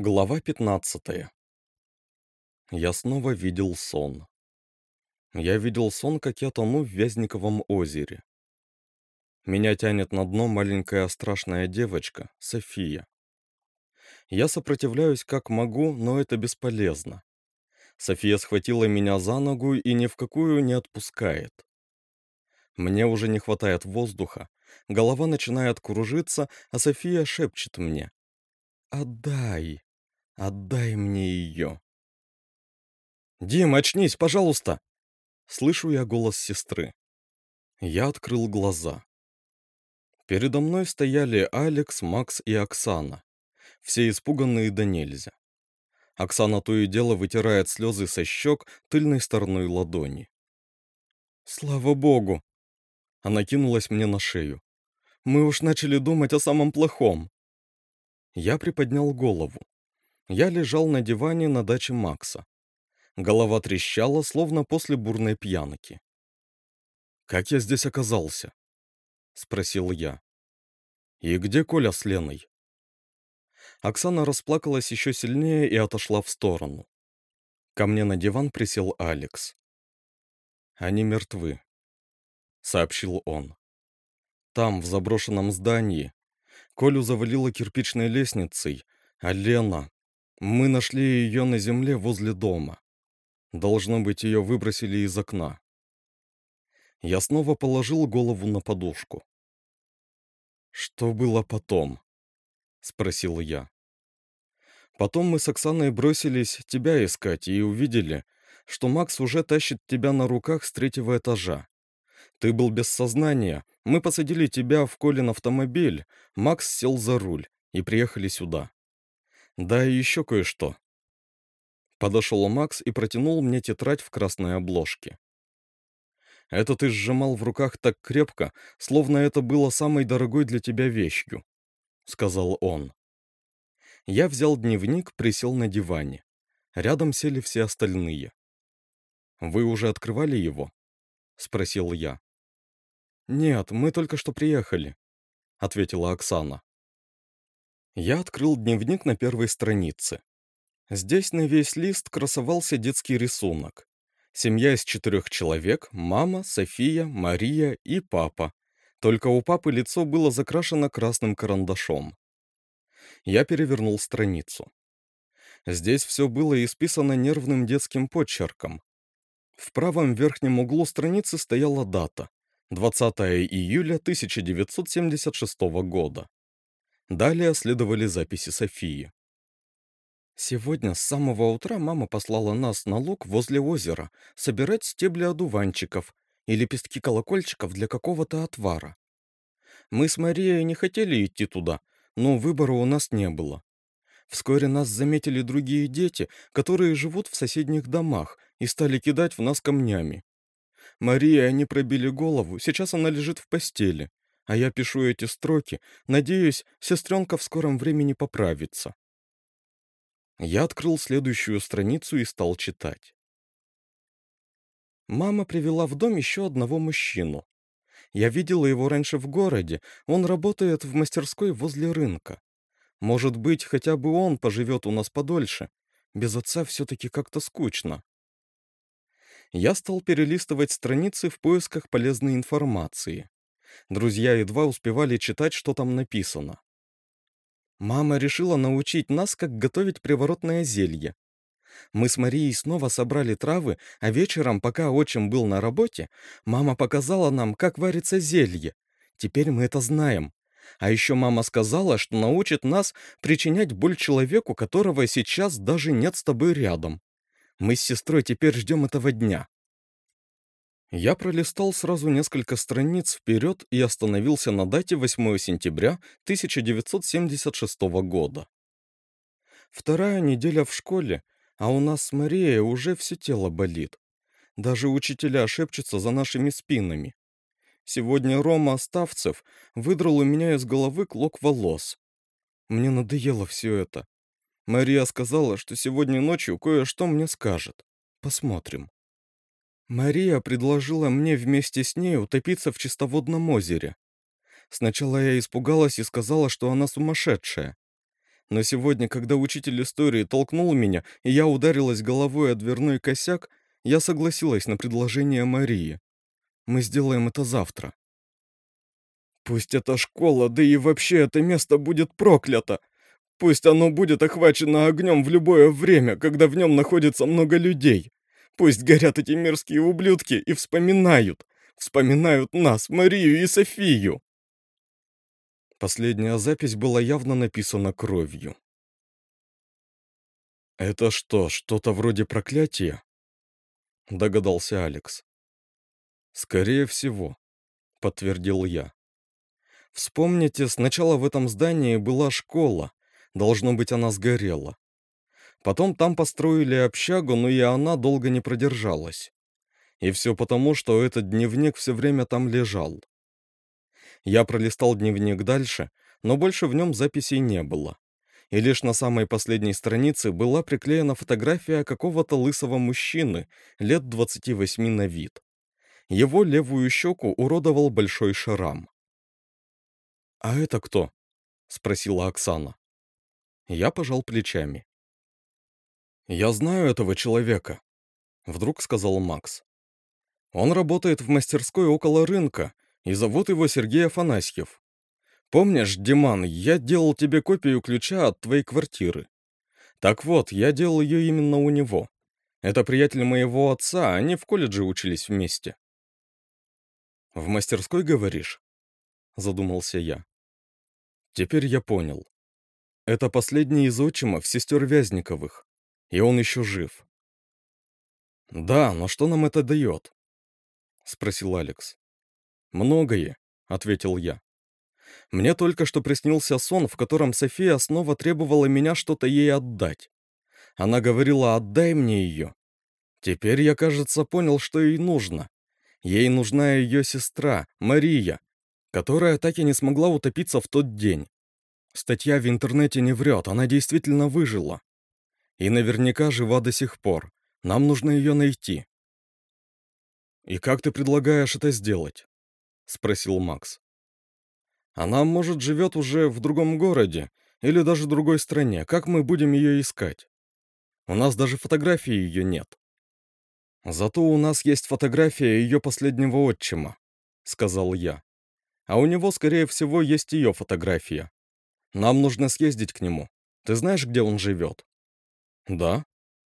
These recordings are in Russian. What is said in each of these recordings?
Глава 15 Я снова видел сон. Я видел сон, как я тону в Вязниковом озере. Меня тянет на дно маленькая страшная девочка, София. Я сопротивляюсь как могу, но это бесполезно. София схватила меня за ногу и ни в какую не отпускает. Мне уже не хватает воздуха, голова начинает кружиться, а София шепчет мне. «Отдай! Отдай мне ее!» «Дим, очнись, пожалуйста!» Слышу я голос сестры. Я открыл глаза. Передо мной стояли Алекс, Макс и Оксана. Все испуганные да нельзя. Оксана то и дело вытирает слезы со щек тыльной стороной ладони. «Слава богу!» Она кинулась мне на шею. «Мы уж начали думать о самом плохом!» Я приподнял голову. Я лежал на диване на даче Макса. Голова трещала, словно после бурной пьянки. «Как я здесь оказался?» — спросил я. «И где Коля с Леной?» Оксана расплакалась еще сильнее и отошла в сторону. Ко мне на диван присел Алекс. «Они мертвы», — сообщил он. «Там, в заброшенном здании, Колю завалило кирпичной лестницей, а Лена... Мы нашли ее на земле возле дома. Должно быть, ее выбросили из окна. Я снова положил голову на подушку. «Что было потом?» — спросил я. «Потом мы с Оксаной бросились тебя искать и увидели, что Макс уже тащит тебя на руках с третьего этажа. Ты был без сознания. Мы посадили тебя в Колин автомобиль. Макс сел за руль и приехали сюда. Да и еще кое-что. Подошел Макс и протянул мне тетрадь в красной обложке. Это ты сжимал в руках так крепко, словно это было самой дорогой для тебя вещью, сказал он. Я взял дневник, присел на диване. Рядом сели все остальные. Вы уже открывали его? спросил я. «Нет, мы только что приехали», — ответила Оксана. Я открыл дневник на первой странице. Здесь на весь лист красовался детский рисунок. Семья из четырех человек, мама, София, Мария и папа. Только у папы лицо было закрашено красным карандашом. Я перевернул страницу. Здесь все было исписано нервным детским почерком. В правом верхнем углу страницы стояла дата 20 июля 1976 года. Далее следовали записи Софии. Сегодня с самого утра мама послала нас на луг возле озера собирать стебли одуванчиков и лепестки колокольчиков для какого-то отвара. Мы с Марией не хотели идти туда, но выбора у нас не было. Вскоре нас заметили другие дети, которые живут в соседних домах, и стали кидать в нас камнями. Мария они пробили голову, сейчас она лежит в постели. А я пишу эти строки, надеюсь, сестренка в скором времени поправится. Я открыл следующую страницу и стал читать. Мама привела в дом еще одного мужчину. Я видела его раньше в городе, он работает в мастерской возле рынка. Может быть, хотя бы он поживет у нас подольше. Без отца все-таки как-то скучно я стал перелистывать страницы в поисках полезной информации. Друзья едва успевали читать, что там написано. Мама решила научить нас, как готовить приворотное зелье. Мы с Марией снова собрали травы, а вечером, пока отчим был на работе, мама показала нам, как варится зелье. Теперь мы это знаем. А еще мама сказала, что научит нас причинять боль человеку, которого сейчас даже нет с тобой рядом. Мы с сестрой теперь ждем этого дня. Я пролистал сразу несколько страниц вперед и остановился на дате 8 сентября 1976 года. Вторая неделя в школе, а у нас с Марией уже все тело болит. Даже учителя шепчутся за нашими спинами. Сегодня Рома Оставцев выдрал у меня из головы клок волос. Мне надоело все это. Мария сказала, что сегодня ночью кое-что мне скажет. Посмотрим. Мария предложила мне вместе с ней утопиться в чистоводном озере. Сначала я испугалась и сказала, что она сумасшедшая. Но сегодня, когда учитель истории толкнул меня, и я ударилась головой о дверной косяк, я согласилась на предложение Марии. Мы сделаем это завтра. Пусть эта школа, да и вообще это место будет проклято. Пусть оно будет охвачено огнем в любое время, когда в нем находится много людей. Пусть горят эти мерзкие ублюдки и вспоминают. Вспоминают нас, Марию и Софию. Последняя запись была явно написана кровью. «Это что, что-то вроде проклятия?» — догадался Алекс. «Скорее всего», — подтвердил я. «Вспомните, сначала в этом здании была школа. Должно быть, она сгорела. Потом там построили общагу, но и она долго не продержалась. И все потому, что этот дневник все время там лежал. Я пролистал дневник дальше, но больше в нем записей не было. И лишь на самой последней странице была приклеена фотография какого-то лысого мужчины, лет 28 на вид. Его левую щеку уродовал большой шрам. «А это кто?» — спросила Оксана. Я пожал плечами. «Я знаю этого человека», — вдруг сказал Макс. «Он работает в мастерской около рынка, и зовут его Сергей Афанасьев. Помнишь, Диман, я делал тебе копию ключа от твоей квартиры? Так вот, я делал ее именно у него. Это приятель моего отца, они в колледже учились вместе». «В мастерской, говоришь?» — задумался я. Теперь я понял. Это последний из отчимов сестер Вязниковых, и он еще жив. «Да, но что нам это дает?» — спросил Алекс. «Многое», — ответил я. «Мне только что приснился сон, в котором София снова требовала меня что-то ей отдать. Она говорила «отдай мне ее». Теперь я, кажется, понял, что ей нужно. Ей нужна ее сестра, Мария, которая так и не смогла утопиться в тот день. Статья в интернете не врет, она действительно выжила. И наверняка жива до сих пор. Нам нужно ее найти. «И как ты предлагаешь это сделать?» — спросил Макс. «Она, может, живет уже в другом городе или даже в другой стране. Как мы будем ее искать? У нас даже фотографии ее нет». «Зато у нас есть фотография ее последнего отчима», — сказал я. «А у него, скорее всего, есть ее фотография. Нам нужно съездить к нему. Ты знаешь, где он живет?» «Да.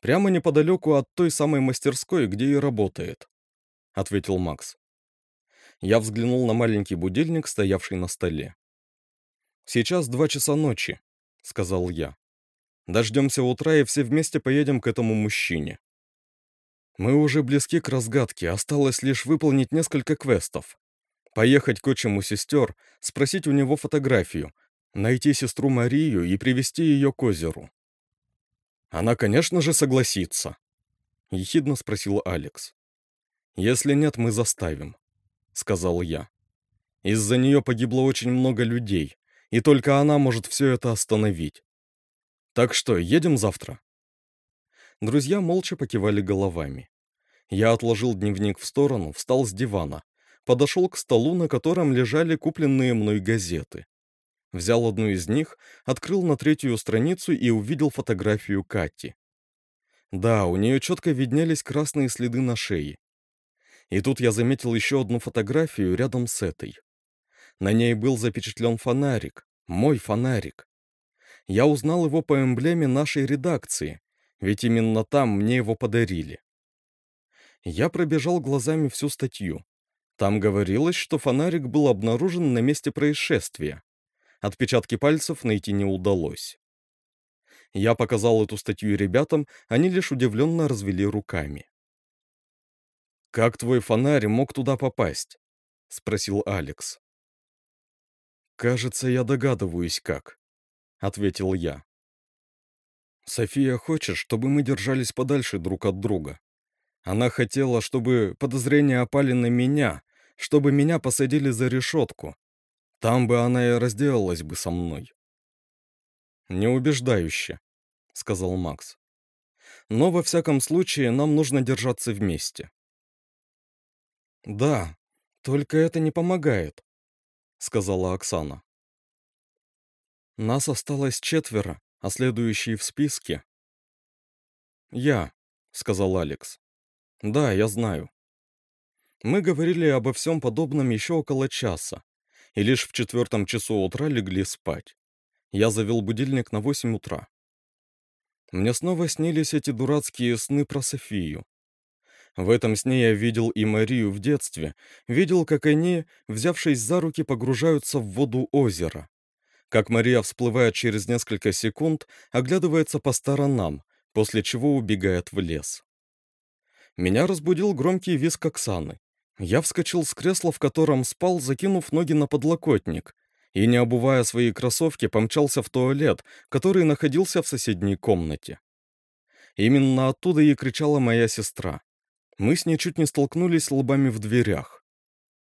Прямо неподалеку от той самой мастерской, где и работает», — ответил Макс. Я взглянул на маленький будильник, стоявший на столе. «Сейчас два часа ночи», — сказал я. «Дождемся утра и все вместе поедем к этому мужчине». Мы уже близки к разгадке, осталось лишь выполнить несколько квестов. Поехать к отчиму сестер, спросить у него фотографию, найти сестру Марию и привести ее к озеру. Она, конечно же, согласится, — ехидно спросил Алекс. «Если нет, мы заставим», — сказал я. «Из-за нее погибло очень много людей, и только она может все это остановить. Так что, едем завтра?» Друзья молча покивали головами. Я отложил дневник в сторону, встал с дивана, подошел к столу, на котором лежали купленные мной газеты. Взял одну из них, открыл на третью страницу и увидел фотографию Кати. Да, у нее четко виднелись красные следы на шее. И тут я заметил еще одну фотографию рядом с этой. На ней был запечатлен фонарик, мой фонарик. Я узнал его по эмблеме нашей редакции, ведь именно там мне его подарили. Я пробежал глазами всю статью. Там говорилось, что фонарик был обнаружен на месте происшествия. Отпечатки пальцев найти не удалось. Я показал эту статью ребятам, они лишь удивленно развели руками. «Как твой фонарь мог туда попасть?» — спросил Алекс. «Кажется, я догадываюсь, как», — ответил я. «София хочет, чтобы мы держались подальше друг от друга. Она хотела, чтобы подозрения опали на меня, чтобы меня посадили за решетку, там бы она и разделалась бы со мной. «Неубеждающе», — сказал Макс. «Но во всяком случае нам нужно держаться вместе». «Да, только это не помогает», — сказала Оксана. Нас осталось четверо, а следующие в списке. «Я», — сказал Алекс. «Да, я знаю». Мы говорили обо всем подобном еще около часа, и лишь в четвертом часу утра легли спать. Я завел будильник на 8 утра. Мне снова снились эти дурацкие сны про Софию. В этом сне я видел и Марию в детстве, видел, как они, взявшись за руки, погружаются в воду озера. Как Мария всплывает через несколько секунд, оглядывается по сторонам, после чего убегает в лес. Меня разбудил громкий визг Оксаны. Я вскочил с кресла, в котором спал, закинув ноги на подлокотник, и, не обувая свои кроссовки, помчался в туалет, который находился в соседней комнате. Именно оттуда и кричала моя сестра. Мы с ней чуть не столкнулись лбами в дверях.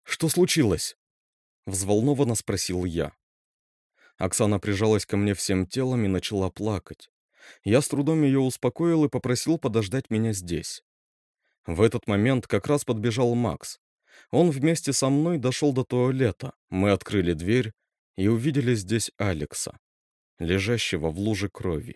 «Что случилось?» — взволнованно спросил я. Оксана прижалась ко мне всем телом и начала плакать. Я с трудом ее успокоил и попросил подождать меня здесь. В этот момент как раз подбежал Макс. Он вместе со мной дошел до туалета. Мы открыли дверь и увидели здесь Алекса, лежащего в луже крови.